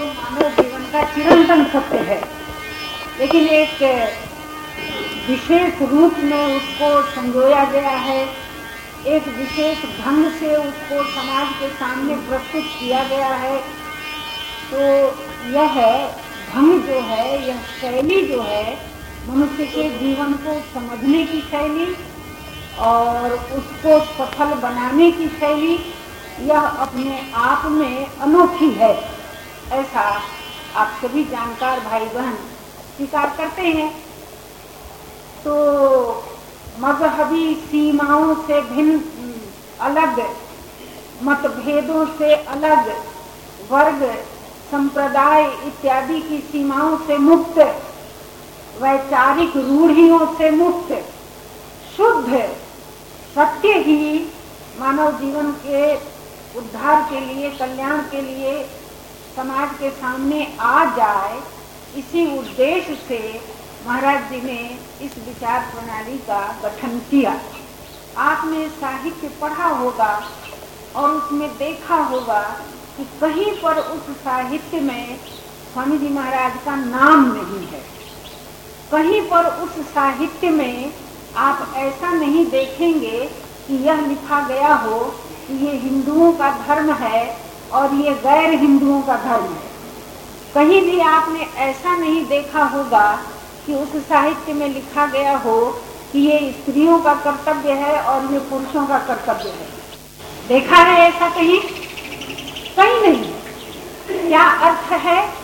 तो मानव जीवन का चिरंतन सत्य है। लेकिन एक, विशेष रूप में उसको संजोया गया है। एक विशेष ढंग से उसको समाज के सामने प्रस्तुत किया गया है। तो यह ढंग जो है, यह शैली जो है, मनुष्य के जीवन को समझने की शैली और उसको सफल बनाने की शैली, यह अपने आप में अनोखी है। ऐसा आप सभी जानकार भाई बहन स्वीकार करते हैं। तो मजहबी सीमाओं से भिन्न, अलग, मतभेदों से अलग, वर्ग, संप्रदाय इत्यादि की सीमाओं से मुक्त, वैचारिक रूढ़ियों से मुक्त, शुद्ध, सत्य ही मानव जीवन के उद्धार के लिए, कल्याण के लिए समाज के सामने आ जाए, इसी उद्देश्य से महाराज जी ने इस विचार प्रणाली का गठन किया। आपने साहित्य पढ़ा होगा और उसमें देखा होगा कि कहीं पर उस साहित्य में स्वामी जी महाराज का नाम नहीं है। कहीं पर उस साहित्य में आप ऐसा नहीं देखेंगे कि यह लिखा गया हो कि ये हिंदुओं का धर्म है और ये गैर हिंदुओं का धर्म है। कहीं भी आपने ऐसा नहीं देखा होगा कि उस साहित्य में लिखा गया हो कि ये स्त्रियों का कर्तव्य है और ये पुरुषों का कर्तव्य है। देखा है ऐसा कहीं? कहीं नहीं। क्या अर्थ है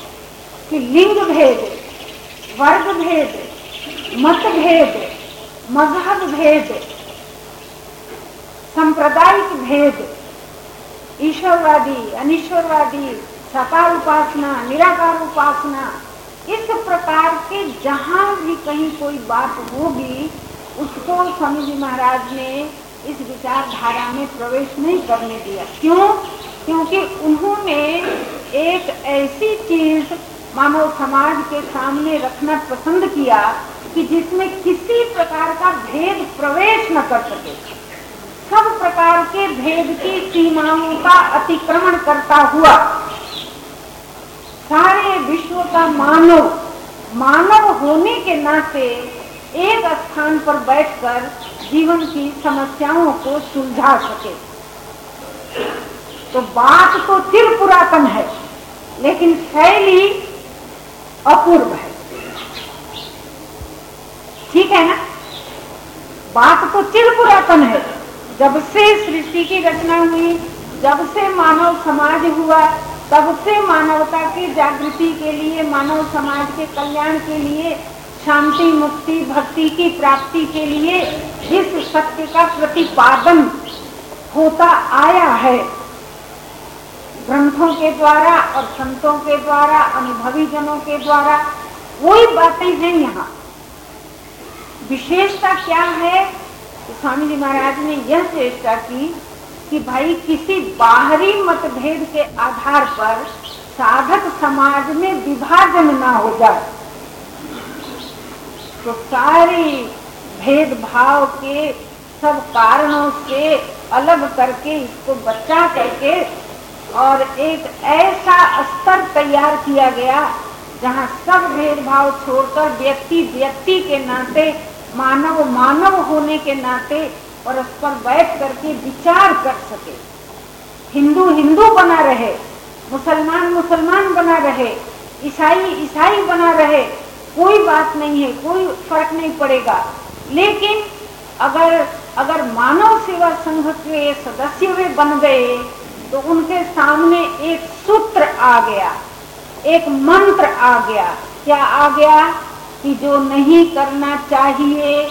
कि लिंग भेद, वर्ग भेद, मत भेद, मज़हब भेद, सांप्रदायिक भेद ईश्वरवादी, अनिश्वरवादी साकार उपासना निराकार उपासना इस प्रकार के जहाँ भी कहीं कोई बात होगी, उसको स्वामी जी महाराज ने इस विचारधारा में प्रवेश नहीं करने दिया। क्यों? क्योंकि उन्होंने एक ऐसी चीज़ मानव समाज के सामने रखना पसंद किया कि जिसमें किसी प्रकार का भेद प्रवेश न कर सके। सब प्रकार के भेद की सीमाओं का अतिक्रमण करता हुआ। सारे विश्व का मानव मानव होने के नाते एक स्थान पर बैठकर जीवन की समस्याओं को सुलझा सके। तो बात तो चिर पुरातन है, लेकिन शैली अपूर्व है। ठीक है ना? बात तो चिर पुरातन है। जब से सृष्टि की रचना हुई, जब से मानव समाज हुआ, तब से मानवता की जागृति के लिए, मानव समाज के कल्याण के लिए, शांति, मुक्ति, भक्ति की प्राप्ति के लिए जिस सत्य का प्रतिपादन होता आया है। ग्रंथों के द्वारा और संतों के द्वारा अनुभवी जनों के द्वारा वही बातें हैं यहाँ। विशेषता क्या है? स्वामी जी महाराज ने यह चेष्टा की कि भाई किसी बाहरी मतभेद के आधार पर साधक समाज में विभाजन ना हो जाए। तो सारी भेदभाव के सब कारणों से अलग करके इसको बचा करके और एक ऐसा स्तर तैयार किया गया जहाँ सब भेदभाव छोड़कर व्यक्ति व्यक्ति के नाते मानव मानव होने के नाते और उस पर बैठ करके विचार कर सके। हिंदू हिंदू बना रहे, मुसलमान मुसलमान बना रहे, ईसाई ईसाई बना रहे, कोई बात नहीं है, कोई फ़र्क नहीं पड़ेगा। लेकिन अगर अगर मानव सेवा संघ के सदस्य वे बन गए तो उनके सामने एक सूत्र आ गया, एक मंत्र आ गया। क्या आ गया? कि जो नहीं करना चाहिए,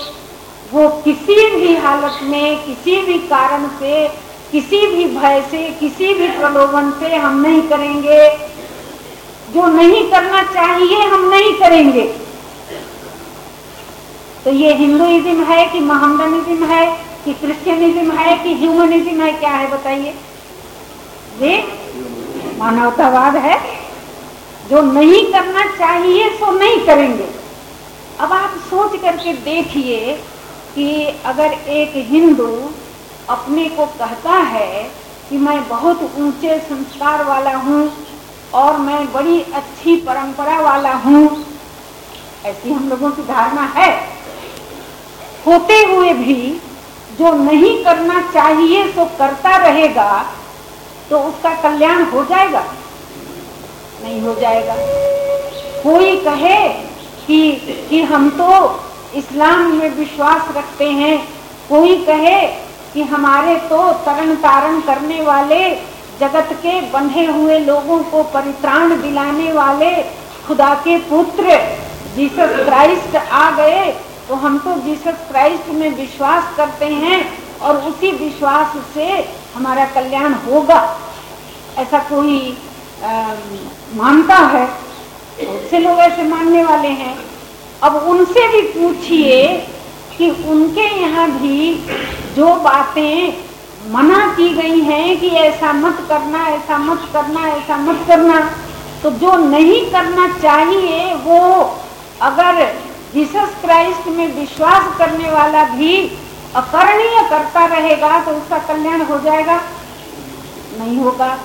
वो किसी भी हालत में, किसी भी कारण से, किसी भी भय से, किसी भी प्रलोभन से हम नहीं करेंगे। जो नहीं करना चाहिए, हम नहीं करेंगे। तो ये हिंदुइज्म है कि मोहम्मदनिज्म है, कि क्रिश्चियनिज्म है, कि ह्यूमनिज्म है, क्या है बताइए? ये मानवतावाद है। जो नहीं करना चाहिए, सो नहीं करेंगे। अब आप सोच करके देखिए कि अगर एक हिंदू अपने को कहता है कि मैं बहुत ऊँचे संस्कार वाला हूँ और मैं बड़ी अच्छी परंपरा वाला हूँ, ऐसी हम लोगों की धारणा है। होते हुए भी जो नहीं करना चाहिए तो करता रहेगा तो उसका कल्याण हो जाएगा? नहीं हो जाएगा। कोई कहे कि कि हम तो इस्लाम में विश्वास रखते हैं। कोई कहे कि हमारे तो तरण तारण करने वाले, जगत के बंधे हुए लोगों को परित्राण दिलाने वाले खुदा के पुत्र जीसस क्राइस्ट आ गए तो हम तो जीसस क्राइस्ट में विश्वास करते हैं और उसी विश्वास से हमारा कल्याण होगा। ऐसा कोई मानता है? उससे लोग ऐसे मानने वाले हैं। अब उनसे भी पूछिए कि उनके यहाँ भी जो बातें मना की गई हैं कि ऐसा मत करना, ऐसा मत करना, ऐसा मत करना तो जो नहीं करना चाहिए, वो अगर जीसस क्राइस्ट में विश्वास करने वाला भी अकरणीय करता रहेगा तो उसका कल्याण हो जाएगा? नहीं होगा।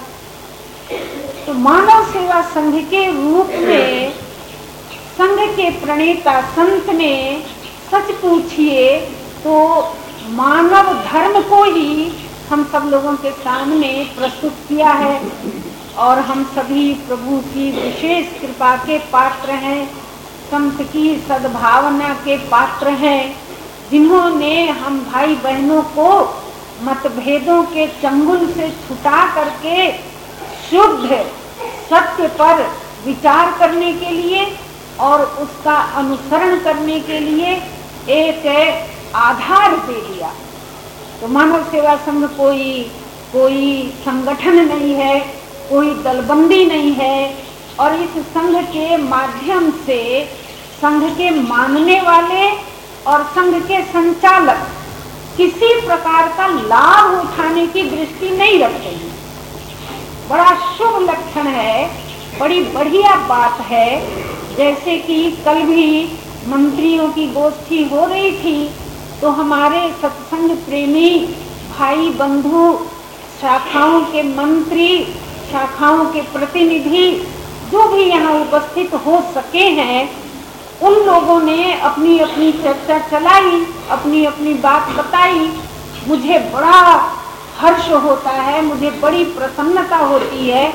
तो मानव सेवा संघ के रूप में, संघ के प्रणेता संत ने सच पूछिए तो मानव धर्म को ही हम सब लोगों के सामने प्रस्तुत किया है। और हम सभी प्रभु की विशेष कृपा के पात्र हैं, संत की सद्भावना के पात्र हैं, जिन्होंने हम भाई बहनों को मतभेदों के चंगुल से छुटा करके शुद्ध सत्य पर विचार करने के लिए और उसका अनुसरण करने के लिए एक आधार दे दिया। तो मानव सेवा संघ कोई कोई संगठन नहीं है, कोई दलबंदी नहीं है और इस संघ के माध्यम से संघ के मानने वाले और संघ के संचालक किसी प्रकार का लाभ उठाने की दृष्टि नहीं रखते हैं। बड़ा शुभ लक्षण है, बड़ी बढ़िया बात है। जैसे कि कल भी मंत्रियों की गोष्ठी हो रही थी तो हमारे सत्संग प्रेमी भाई बंधु, शाखाओं के मंत्री, शाखाओं के प्रतिनिधि, जो भी यहाँ उपस्थित हो सके हैं, उन लोगों ने अपनी अपनी चर्चा चलाई अपनी अपनी बात बताई। मुझे बड़ा हर्ष होता है, मुझे बड़ी प्रसन्नता होती है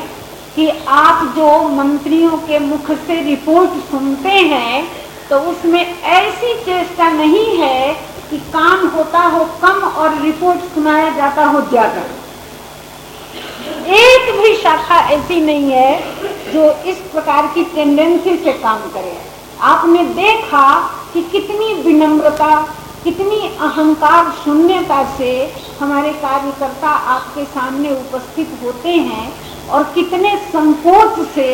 कि आप जो मंत्रियों के मुख से रिपोर्ट सुनते हैं तो उसमें ऐसी चेष्टा नहीं है कि काम होता हो कम और रिपोर्ट सुनाया जाता हो ज़्यादा। एक भी शाखा ऐसी नहीं है जो इस प्रकार की टेंडेंसी से काम करे। आपने देखा कि कितनी विनम्रता कितनी अहंकार शून्यता से हमारे कार्यकर्ता आपके सामने उपस्थित होते हैं और कितने संकोच से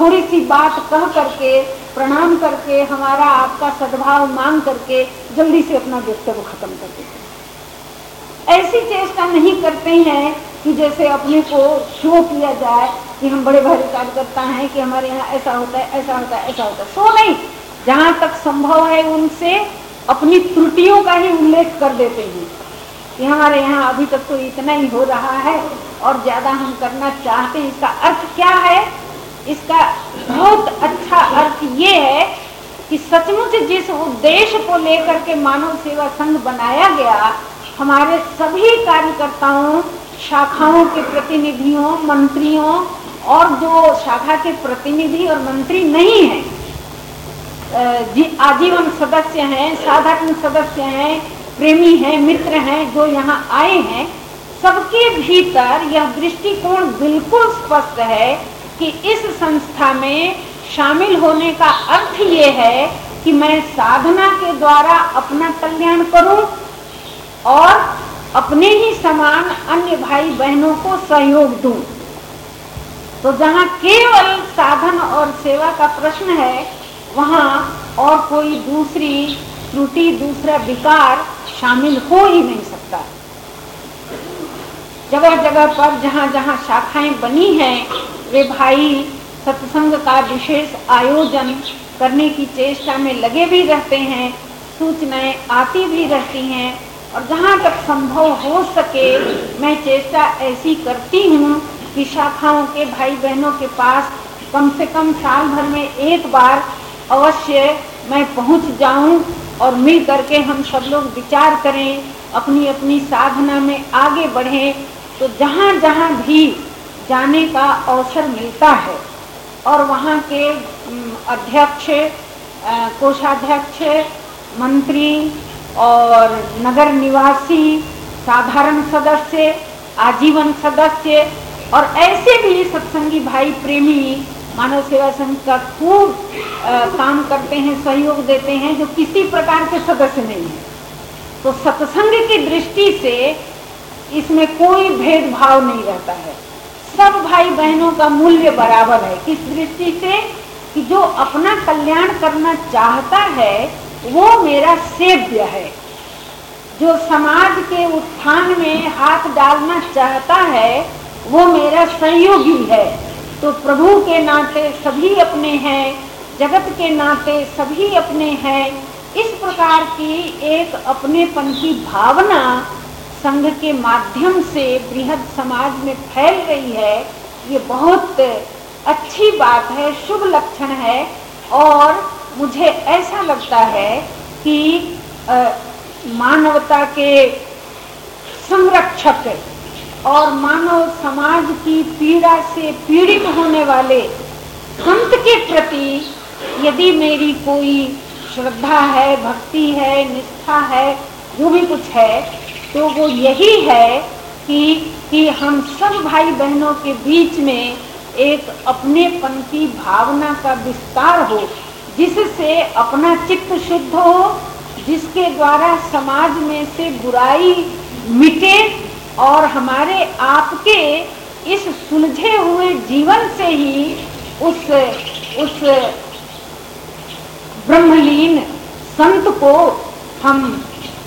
थोड़ी सी बात कह करके, प्रणाम करके, हमारा आपका सद्भाव मांग करके जल्दी से अपना वक्तव्य खत्म कर देते हैं। ऐसी चेष्टा नहीं करते हैं कि जैसे अपने को शो किया जाए कि हम बड़े भारी कार्यकर्ता हैं, कि हमारे यहाँ ऐसा होता है, ऐसा होता है, ऐसा होता है। सो नहीं, जहाँ तक संभव है उनसे अपनी त्रुटियों का ही उल्लेख कर देते हैं। कि हमारे यहाँ अभी तक तो इतना ही हो रहा है और ज़्यादा हम करना चाहते हैं। इसका अर्थ क्या है? इसका बहुत अच्छा अर्थ ये है कि सचमुच जिस उद्देश्य को लेकर के मानव सेवा संघ बनाया गया, हमारे सभी कार्यकर्ताओं, शाखाओं के प्रतिनिधियों, मंत्रियों और जो शाखा के प्रतिनिधि और मंत्री नहीं है आजीवन सदस्य हैं, साधारण सदस्य हैं, प्रेमी हैं, मित्र हैं, जो यहाँ आए हैं, सबके भीतर यह दृष्टिकोण बिल्कुल स्पष्ट है कि इस संस्था में शामिल होने का अर्थ ये है कि मैं साधना के द्वारा अपना कल्याण करूँ और अपने ही समान अन्य भाई बहनों को सहयोग दूँ। तो जहाँ केवल साधन और सेवा का प्रश्न है वहाँ और कोई दूसरी त्रुटि, दूसरा विकार शामिल हो ही नहीं सकता। जगह जगह पर जहाँ जहाँ शाखाएँ बनी हैं, वे भाई सत्संग का विशेष आयोजन करने की चेष्टा में लगे भी रहते हैं, सूचनाएँ आती भी रहती हैं और जहाँ तक संभव हो सके, मैं चेष्टा ऐसी करती हूँ कि शाखाओं के भाई बहनों के पास कम से कम साल भर में एक बार अवश्य मैं पहुँच जाऊँ और मिल करके हम सब लोग विचार करें अपनी अपनी साधना में आगे बढ़ें तो जहाँ जहाँ भी जाने का अवसर मिलता है। और वहाँ के अध्यक्ष कोषाध्यक्ष, मंत्री और नगर निवासी, साधारण सदस्य, आजीवन सदस्य और ऐसे भी सत्संगी भाई प्रेमी मानव सेवा संघ का खूब काम करते हैं, सहयोग देते हैं, जो किसी प्रकार के सदस्य नहीं है। तो सत्संग की दृष्टि से इसमें कोई भेदभाव नहीं रहता है। सब भाई बहनों का मूल्य बराबर है। किस दृष्टि से? कि जो अपना कल्याण करना चाहता है, वो मेरा सेव्य है। जो समाज के उत्थान में हाथ डालना चाहता है, वो मेरा सहयोगी है। तो प्रभु के नाते सभी अपने हैं, जगत के नाते सभी अपने हैं। इस प्रकार की एक अपनेपन की भावना संघ के माध्यम से बृहद समाज में फैल रही है, ये बहुत अच्छी बात है, शुभ लक्षण है। और मुझे ऐसा लगता है कि मानवता के संरक्षक और मानव समाज की पीड़ा से पीड़ित होने वाले संत के प्रति यदि मेरी कोई श्रद्धा है, भक्ति है, निष्ठा है, जो भी कुछ है तो वो यही है कि कि हम सब भाई बहनों के बीच में एक अपनेपन की भावना का विस्तार हो, जिससे अपना चित्त शुद्ध हो, जिसके द्वारा समाज में से बुराई मिटे और हमारे आपके इस सुलझे हुए जीवन से ही उस उस ब्रह्मलीन संत को हम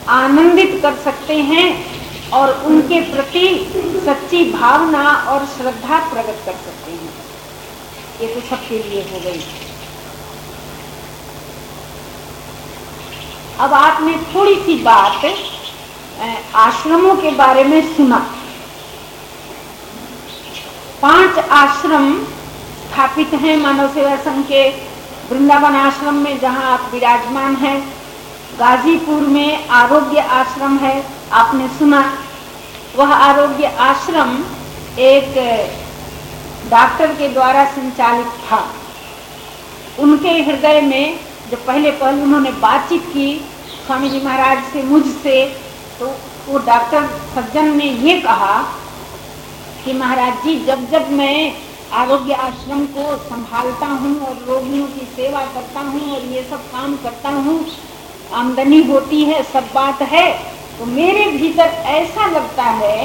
आनंदित कर सकते हैं और उनके प्रति सच्ची भावना और श्रद्धा प्रकट कर सकते हैं। ये तो सबके लिए हो गई। अब आपने थोड़ी सी बात आश्रमों के बारे में सुना। पाँच आश्रम स्थापित हैं मानव सेवा संघ के वृंदावन आश्रम में, जहाँ आप विराजमान हैं। गाजीपुर में आरोग्य आश्रम है, आपने सुना। वह आरोग्य आश्रम एक डॉक्टर के द्वारा संचालित था। उनके हृदय में जब पहले पहले उन्होंने बातचीत की, स्वामी जी महाराज से मुझसे तो वो डॉक्टर सज्जन ने ये कहा कि महाराज जी जब जब मैं आरोग्य आश्रम को संभालता हूँ और रोगियों की सेवा करता हूँ और ये सब काम करता हूँ आमदनी होती है सब बात है तो मेरे भीतर ऐसा लगता है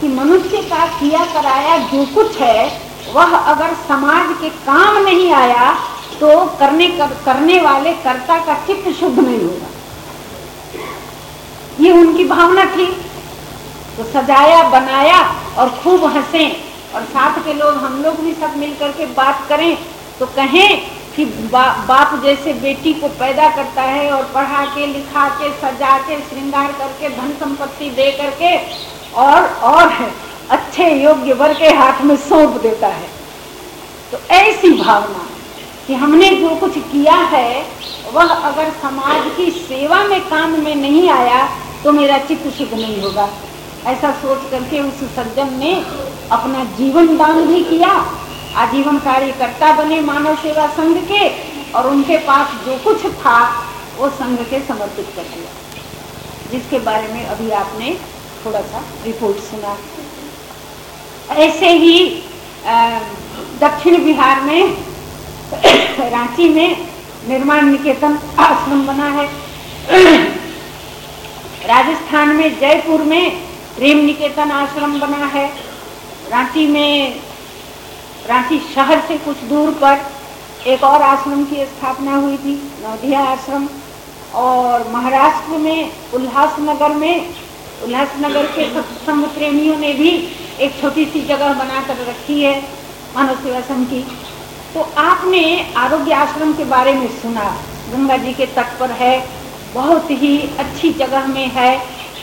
कि मनुष्य का किया कराया जो कुछ है वह अगर समाज के काम नहीं आया तो करने कर, करने वाले कर्ता का चित्त शुद्ध नहीं होगा। ये उनकी भावना थी। तो सजाया बनाया और खूब हंसे। और साथ के लोग हम लोग भी सब मिल करके बात करें तो कहें कि बा, बाप जैसे बेटी को पैदा करता है और पढ़ा के लिखा के सजा के श्रृंगार करके धन संपत्ति दे करके और और अच्छे योग्य वर के हाथ में सौंप देता है। तो ऐसी भावना कि हमने जो कुछ किया है वह अगर समाज की सेवा में काम में नहीं आया तो मेरा चित्त शुद्ध नहीं होगा। ऐसा सोच करके उस सज्जन ने अपना जीवन दान भी किया। आजीवन कार्यकर्ता बने मानव सेवा संघ के और उनके पास जो कुछ था, वो संघ के समर्पित कर दिया। जिसके बारे में अभी आपने थोड़ा सा रिपोर्ट सुना। ऐसे ही दक्षिण बिहार में, रांची में निर्माण निकेतन आश्रम बना है। राजस्थान में जयपुर में प्रेम निकेतन आश्रम बना है। रांची में रांची शहर से कुछ दूर पर एक और आश्रम की स्थापना हुई थी नवधिया आश्रम। और महाराष्ट्र में उल्लासनगर में उल्लासनगर के सत्संग प्रेमियों ने भी एक छोटी सी जगह बनाकर रखी है, मानव सेवा संघ की। तो आपने आरोग्य आश्रम के बारे में सुना, गंगा जी के तट पर है बहुत ही अच्छी जगह में है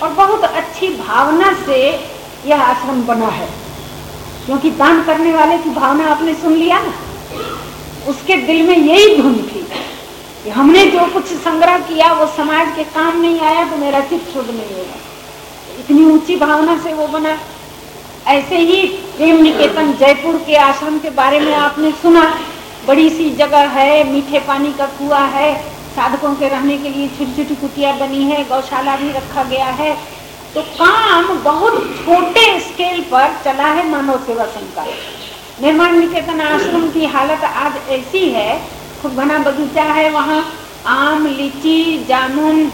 और बहुत अच्छी भावना से यह आश्रम बना है। क्योंकि दान करने वाले की भावना आपने सुन लिया ना? उसके दिल में यही धुन थी कि हमने जो कुछ संग्रह किया, वो समाज के काम नहीं आया तो मेरा चित्त शुद्ध नहीं होगा इतनी ऊँची भावना से वो बना। ऐसे ही प्रेम निकेतन जयपुर के आश्रम के बारे में आपने सुना। बड़ी सी जगह है, मीठे पानी का कुआ है साधकों के रहने के लिए छोटी छोटी कुटिया बनी है, गौशाला भी रखा गया है। तो काम बहुत छोटे स्केल पर चला है मानव सेवा संघ का। निर्माण निकेतन आश्रम की हालत आज ऐसी है, खूब घना बगीचा है वहाँ। आम, लीची, जामुन,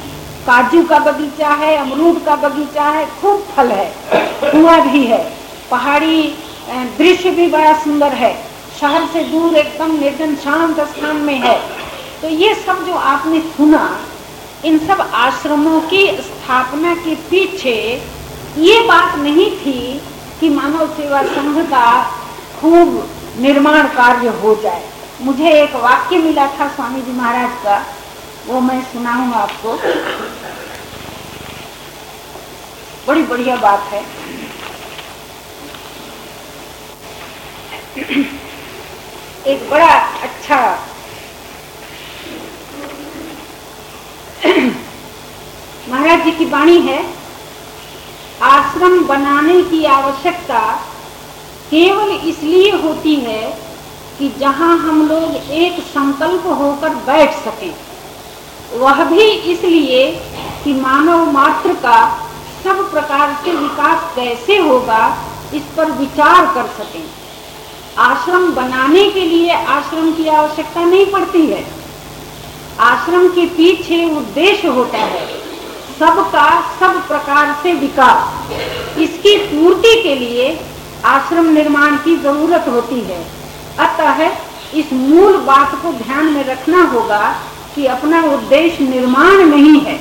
काजू का बगीचा है, अमरूद का बगीचा है, खूब फल है, कुआ भी है। पहाड़ी दृश्य भी बड़ा सुंदर है। शहर से दूर एकदम निर्जन शांत स्थान में है। तो ये सब जो आपने सुना, इन सब आश्रमों की स्थापना के पीछे ये बात नहीं थी कि मानव सेवा संघ का खूब निर्माण कार्य हो जाए। मुझे एक वाक्य मिला था स्वामी जी महाराज का, वो मैं सुनाऊँगा आपको। बड़ी बढ़िया बात है। एक बड़ा अच्छा महाराज जी की वाणी है, आश्रम बनाने की आवश्यकता केवल इसलिए होती है कि जहाँ हम लोग एक संकल्प होकर बैठ सकें। वह भी इसलिए कि मानव मात्र का सब प्रकार से विकास कैसे होगा, इस पर विचार कर सकें। आश्रम बनाने के लिए आश्रम की आवश्यकता नहीं पड़ती है। आश्रम के पीछे उद्देश्य होता है सबका सब प्रकार से विकास। इसकी पूर्ति के लिए आश्रम निर्माण की ज़रूरत होती है। अतः इस मूल बात को ध्यान में रखना होगा कि अपना उद्देश्य निर्माण नहीं है।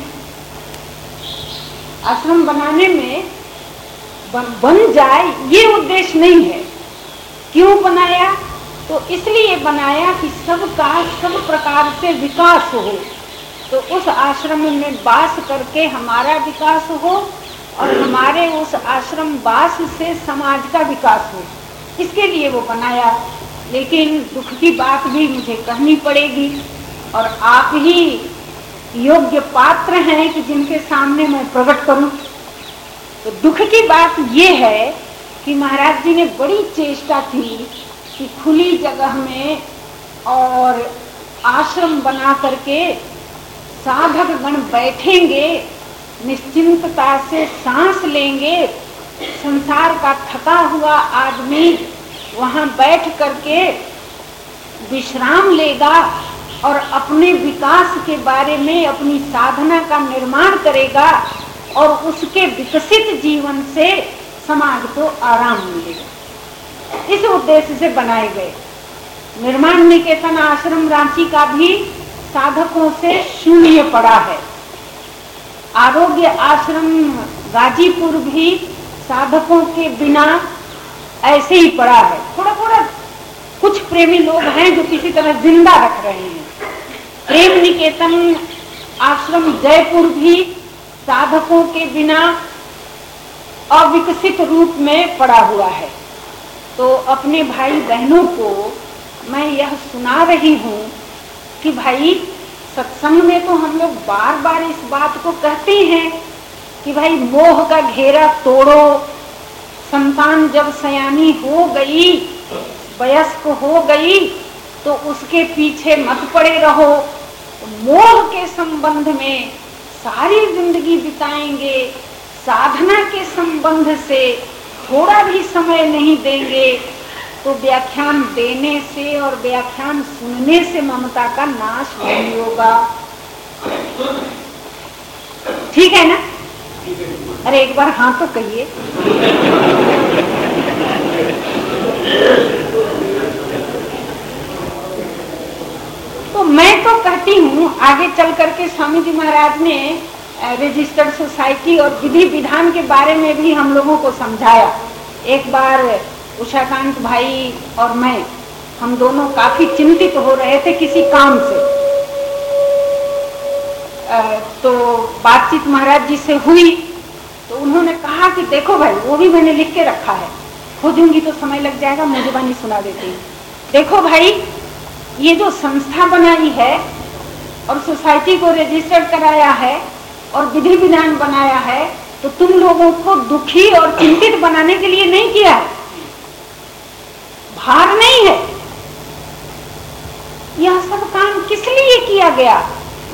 आश्रम बनाने में बन, बन जाए ये उद्देश्य नहीं है। क्यों बनाया? तो इसलिए बनाया कि सबका सब प्रकार से विकास हो। तो उस आश्रम में वास करके हमारा विकास हो और हमारे उस आश्रम वास से समाज का विकास हो। इसके लिए वो बनाया। लेकिन दुख की बात भी मुझे कहनी पड़ेगी और आप ही योग्य पात्र हैं कि जिनके सामने मैं प्रकट करूँ। तो दुख की बात ये है कि महाराज जी ने बड़ी चेष्टा की कि खुली जगह में और आश्रम बना करके साधक गण बैठेंगे, निश्चिंतता से सांस लेंगे, संसार का थका हुआ आदमी वहाँ बैठ करके विश्राम लेगा और अपने विकास के बारे में अपनी साधना का निर्माण करेगा और उसके विकसित जीवन से समाज को आराम मिलेगा। इस उद्देश्य से बनाए गए। निर्माण निकेतन आश्रम रांची का भी साधकों से शून्य पड़ा है। आरोग्य आश्रम गाजीपुर भी साधकों के बिना ऐसे ही पड़ा है। थोड़ा थोड़ा कुछ प्रेमी लोग हैं जो किसी तरह ज़िंदा रख रहे हैं। प्रेम निकेतन आश्रम जयपुर भी साधकों के बिना अविकसित रूप में पड़ा हुआ है। तो अपने भाई बहनों को मैं यह सुना रही हूँ कि भाई, सत्संग में तो हम लोग बार बार इस बात को कहते हैं कि भाई, मोह का घेरा तोड़ो। संतान जब सयानी हो गई, वयस्क हो गई तो उसके पीछे मत पड़े रहो। मोह के संबंध में सारी ज़िंदगी बिताएँगे, साधना के संबंध से थोड़ा भी समय नहीं देंगे तो व्याख्यान देने से और व्याख्यान सुनने से ममता का नाश नहीं होगा। ठीक है ना? अरे एक बार हाँ तो कहिए। तो मैं तो कहती हूँ, आगे चल करके स्वामी जी महाराज ने रजिस्टर्ड सोसाइटी और विधि विधान के बारे में भी हम लोगों को समझाया। एक बार उषाकांत भाई और मैं, हम दोनों काफ़ी चिंतित हो रहे थे किसी काम से। तो बातचीत महाराज जी से हुई तो उन्होंने कहा कि देखो भाई, वो भी मैंने लिख के रखा है। खोजूँगी तो समय लग जाएगा, मुझे सुना देती। हूँ देखो भाई, ये जो संस्था बनाई है और सोसाइटी को रजिस्टर्ड कराया है और विधि विधान बनाया है तो तुम लोगों को दुखी और चिंतित बनाने के लिए नहीं किया है। भार नहीं है। यह सब काम किस लिए किया गया?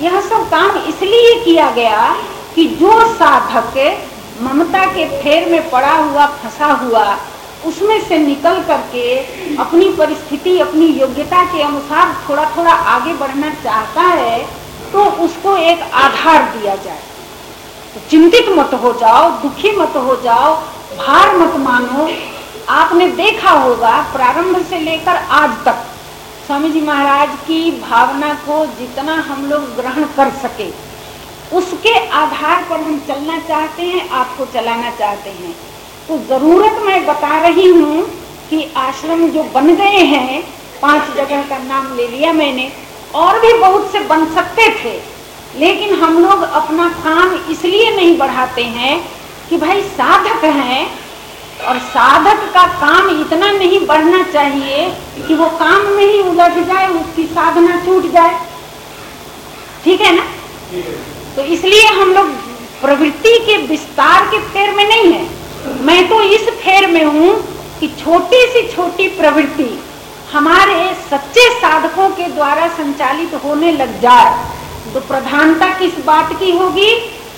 यह सब काम इसलिए किया गया कि जो साधक ममता के फेर में पड़ा हुआ, फंसा हुआ, उसमें से निकल करके अपनी परिस्थिति, अपनी योग्यता के अनुसार थोड़ा थोड़ा आगे बढ़ना चाहता है तो उसको एक आधार दिया जाए। चिंतित मत हो जाओ, दुखी मत हो जाओ, भार मत मानो। आपने देखा होगा प्रारंभ से लेकर आज तक स्वामी जी महाराज की भावना को जितना हम लोग ग्रहण कर सके, उसके आधार पर हम चलना चाहते हैं, आपको चलाना चाहते हैं। तो ज़रूरत मैं बता रही हूँ कि आश्रम जो बन गए हैं, पाँच जगह का नाम ले लिया मैंने, और भी बहुत से बन सकते थे। लेकिन हम लोग अपना काम इसलिए नहीं बढ़ाते हैं कि भाई साधक हैं, और साधक का काम इतना नहीं बढ़ना चाहिए कि वो काम में ही उलझ जाए, उसकी साधना छूट जाए। ठीक है ना? तो इसलिए हम लोग प्रवृत्ति के विस्तार के फेर में नहीं है। मैं तो इस फेर में हूँ कि छोटी सी छोटी प्रवृत्ति हमारे सच्चे साधकों के द्वारा संचालित होने लग जाए। तो प्रधानता किस बात की होगी?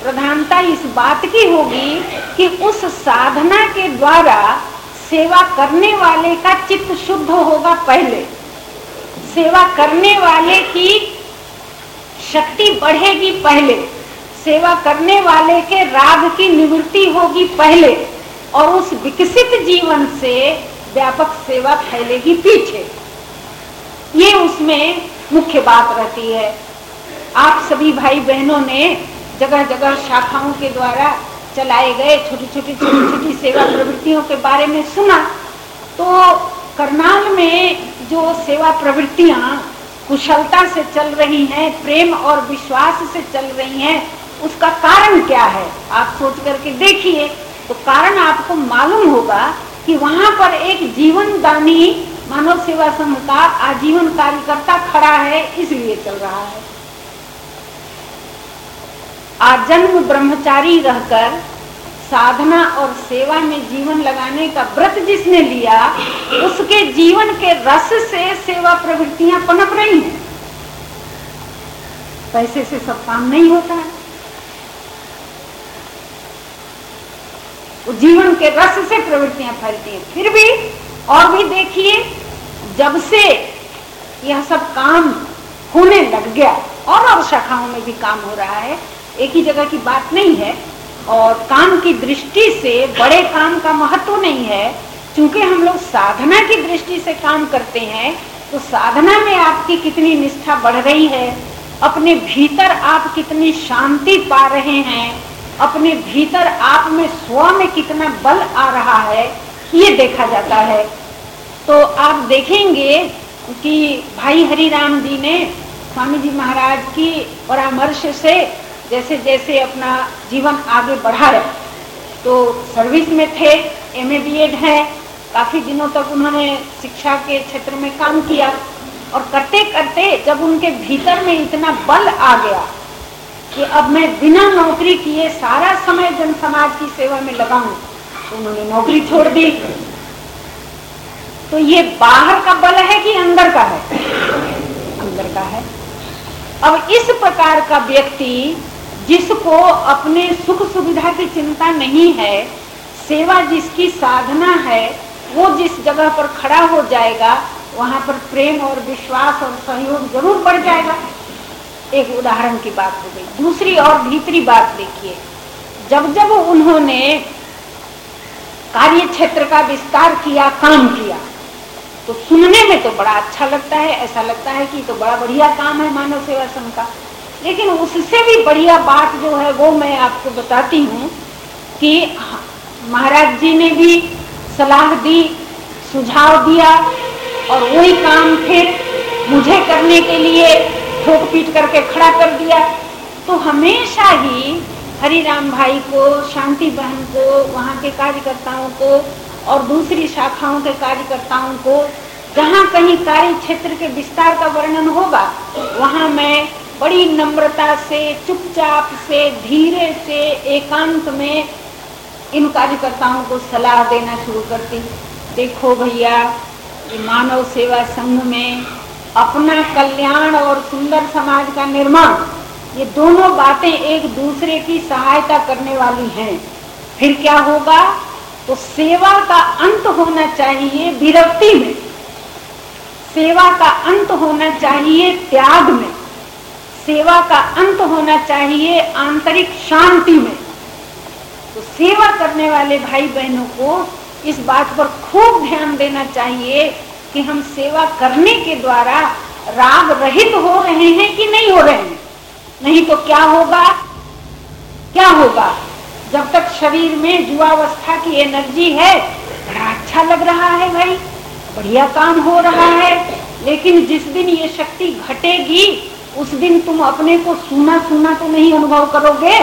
प्रधानता इस बात की होगी कि उस साधना के द्वारा सेवा करने वाले का चित्त शुद्ध होगा पहले। सेवा करने वाले की शक्ति बढ़ेगी पहले। सेवा करने वाले के राग की निवृत्ति होगी पहले और उस विकसित जीवन से व्यापक सेवा फैलेगी पीछे। ये उसमें मुख्य बात रहती है। आप सभी भाई बहनों ने जगह जगह शाखाओं के द्वारा चलाए गए छोटी छोटी छोटी छोटी सेवा प्रवृत्तियों के बारे में सुना। तो करनाल में जो सेवा प्रवृत्तियाँ कुशलता से चल रही हैं, प्रेम और विश्वास से चल रही हैं, उसका कारण क्या है? आप सोच करके देखिए। तो कारण आपको मालूम होगा कि वहाँ पर एक जीवन दानी मानव सेवा संघ का आजीवन कार्यकर्ता खड़ा है, इसलिए चल रहा है। आजन्म ब्रह्मचारी रहकर साधना और सेवा में जीवन लगाने का व्रत जिसने लिया, उसके जीवन के रस से सेवा प्रवृत्तियाँ पनप रही हैं। पैसे से सब काम नहीं होता। है जीवन के रस से प्रवृत्तियाँ फैलती हैं। फिर भी और भी देखिए, जब से यह सब काम होने लग गया, और और शाखाओं में भी काम हो रहा है एक ही जगह की बात नहीं है और काम की दृष्टि से बड़े काम का महत्व नहीं है। क्योंकि हम लोग साधना की दृष्टि से काम करते हैं तो साधना में आपकी कितनी निष्ठा बढ़ रही है, अपने भीतर आप कितनी शांति पा रहे हैं, अपने भीतर आप में स्व में कितना बल आ रहा है, ये देखा जाता है। तो आप देखेंगे कि भाई हरिराम जी ने स्वामी जी महाराज की परामर्श से जैसे जैसे अपना जीवन आगे बढ़ाया तो सर्विस में थे एम ए बी एड है, काफ़ी दिनों तक उन्होंने शिक्षा के क्षेत्र में काम किया। और करते करते जब उनके भीतर में इतना बल आ गया कि अब मैं बिना नौकरी किए सारा समय जन समाज की सेवा में लगाऊँ तो उन्होंने नौकरी छोड़ दी। तो ये बाहर का बल है कि अंदर का है? अंदर का है। अब इस प्रकार का व्यक्ति जिसको अपने सुख सुविधा की चिंता नहीं है, सेवा जिसकी साधना है, वो जिस जगह पर खड़ा हो जाएगा, वहाँ पर प्रेम और विश्वास और सहयोग ज़रूर बढ़ जाएगा। एक उदाहरण की बात हो गई। दूसरी और भीतरी बात देखिए। जब जब उन्होंने कार्य क्षेत्र का विस्तार किया, काम किया तो सुनने में तो बड़ा अच्छा लगता है, ऐसा लगता है कि तो बड़ा बढ़िया काम है मानव सेवा संघ का। लेकिन उससे भी बढ़िया बात जो है वो मैं आपको बताती हूँ कि महाराज जी ने भी सलाह दी, सुझाव दिया और वही काम फिर मुझे करने के लिए ठोक पीट करके खड़ा कर दिया। तो हमेशा ही हरिराम भाई को, शांति बहन को, वहाँ के कार्यकर्ताओं को और दूसरी शाखाओं के कार्यकर्ताओं को, जहाँ कहीं कार्य क्षेत्र के विस्तार का वर्णन होगा, वहाँ मैं बड़ी नम्रता से, चुपचाप से, धीरे से, एकांत में इन कार्यकर्ताओं को सलाह देना शुरू करती। देखो भैया, ये मानव सेवा संघ में अपना कल्याण और सुंदर समाज का निर्माण, ये दोनों बातें एक दूसरे की सहायता करने वाली हैं। फिर क्या होगा? तो सेवा का अंत होना चाहिए विरक्ति में। सेवा का अंत होना चाहिए त्याग में। सेवा का अंत होना चाहिए आंतरिक शांति में। तो सेवा करने वाले भाई बहनों को इस बात पर खूब ध्यान देना चाहिए कि हम सेवा करने के द्वारा राग रहित हो रहे हैं कि नहीं हो रहे हैं। नहीं तो क्या होगा? क्या होगा? जब तक शरीर में जुआवस्था की एनर्जी है, बड़ा अच्छा लग रहा है भाई। बढ़िया काम हो रहा है। लेकिन जिस दिन ये शक्ति घटेगी उस दिन तुम अपने को सुना सुना तो नहीं अनुभव करोगे?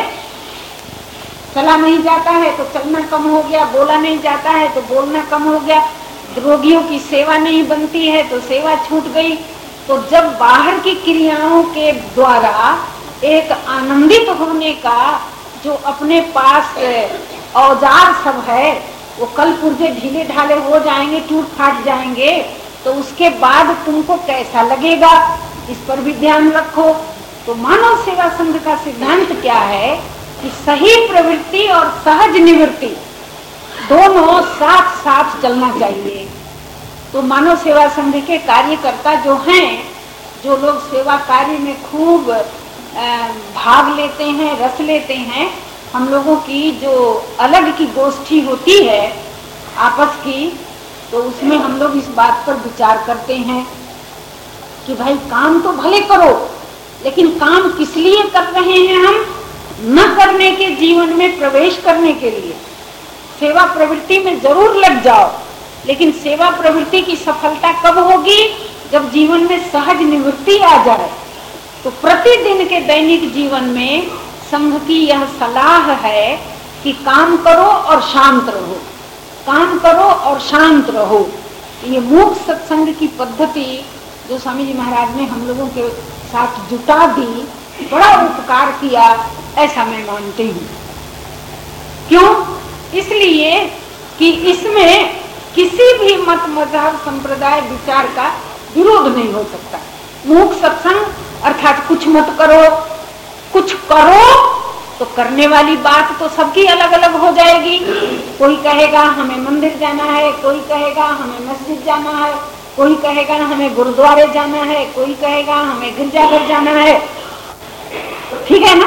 चला नहीं जाता है तो चलना कम हो गया, बोला नहीं जाता है तो बोलना कम हो गया। रोगियों की सेवा नहीं बनती है तो सेवा छूट गई। तो जब बाहर की क्रियाओं के द्वारा एक आनंदित होने का जो अपने पास औज़ार सब है, वो कल पुर्जे ढीले ढाले हो जाएँगे, टूट फाट जाएँगे तो उसके बाद तुमको कैसा लगेगा? इस पर भी ध्यान रखो। तो मानव सेवा संघ का सिद्धांत क्या है कि सही प्रवृत्ति और सहज निवृत्ति दोनों साथ साथ चलना चाहिए। तो मानव सेवा संघ के कार्यकर्ता जो हैं, जो लोग सेवा कार्य में खूब भाग लेते हैं, रस लेते हैं, हम लोगों की जो अलग की गोष्ठी होती है आपस की तो उसमें हम लोग इस बात पर विचार करते हैं। कि भाई काम तो भले करो, लेकिन काम किस लिए कर रहे हैं हम? न करने के जीवन में प्रवेश करने के लिए। सेवा प्रवृत्ति में ज़रूर लग जाओ, लेकिन सेवा प्रवृत्ति की सफलता कब होगी? जब जीवन में सहज निवृत्ति आ जाए। तो प्रतिदिन के दैनिक जीवन में संघ की यह सलाह है कि काम करो और शांत रहो। काम करो और शांत रहो। ये मूक सत्संग की पद्धति जो स्वामी जी महाराज ने हम लोगों के साथ जुटा दी, बड़ा उपकार किया, ऐसा मैं मानती हूँ। क्यों? इसलिए कि इसमें किसी भी मत मज़हब संप्रदाय विचार का विरोध नहीं हो सकता। मूक सत्संग, अर्थात कुछ मत करो, कुछ करो तो करने वाली बात तो सबकी अलग अलग हो जाएगी। कोई कहेगा, हमें मंदिर जाना है, कोई कहेगा, हमें मस्जिद जाना है। कोई कहेगा, हमें गुरुद्वारे जाना है। कोई कहेगा, हमें गिरजाघर जाना है। ठीक है ना?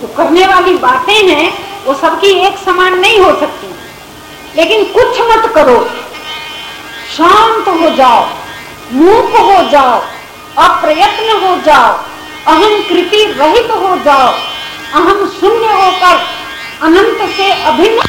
तो करने वाली बातें हैं, वो सबकी एक समान नहीं हो सकती। लेकिन कुछ मत करो। शांत हो जाओ, मूक हो जाओ, अप्रयत्न हो जाओ अहम कृति रहित हो जाओ अहम शून्य होकर अनंत से अभिन्न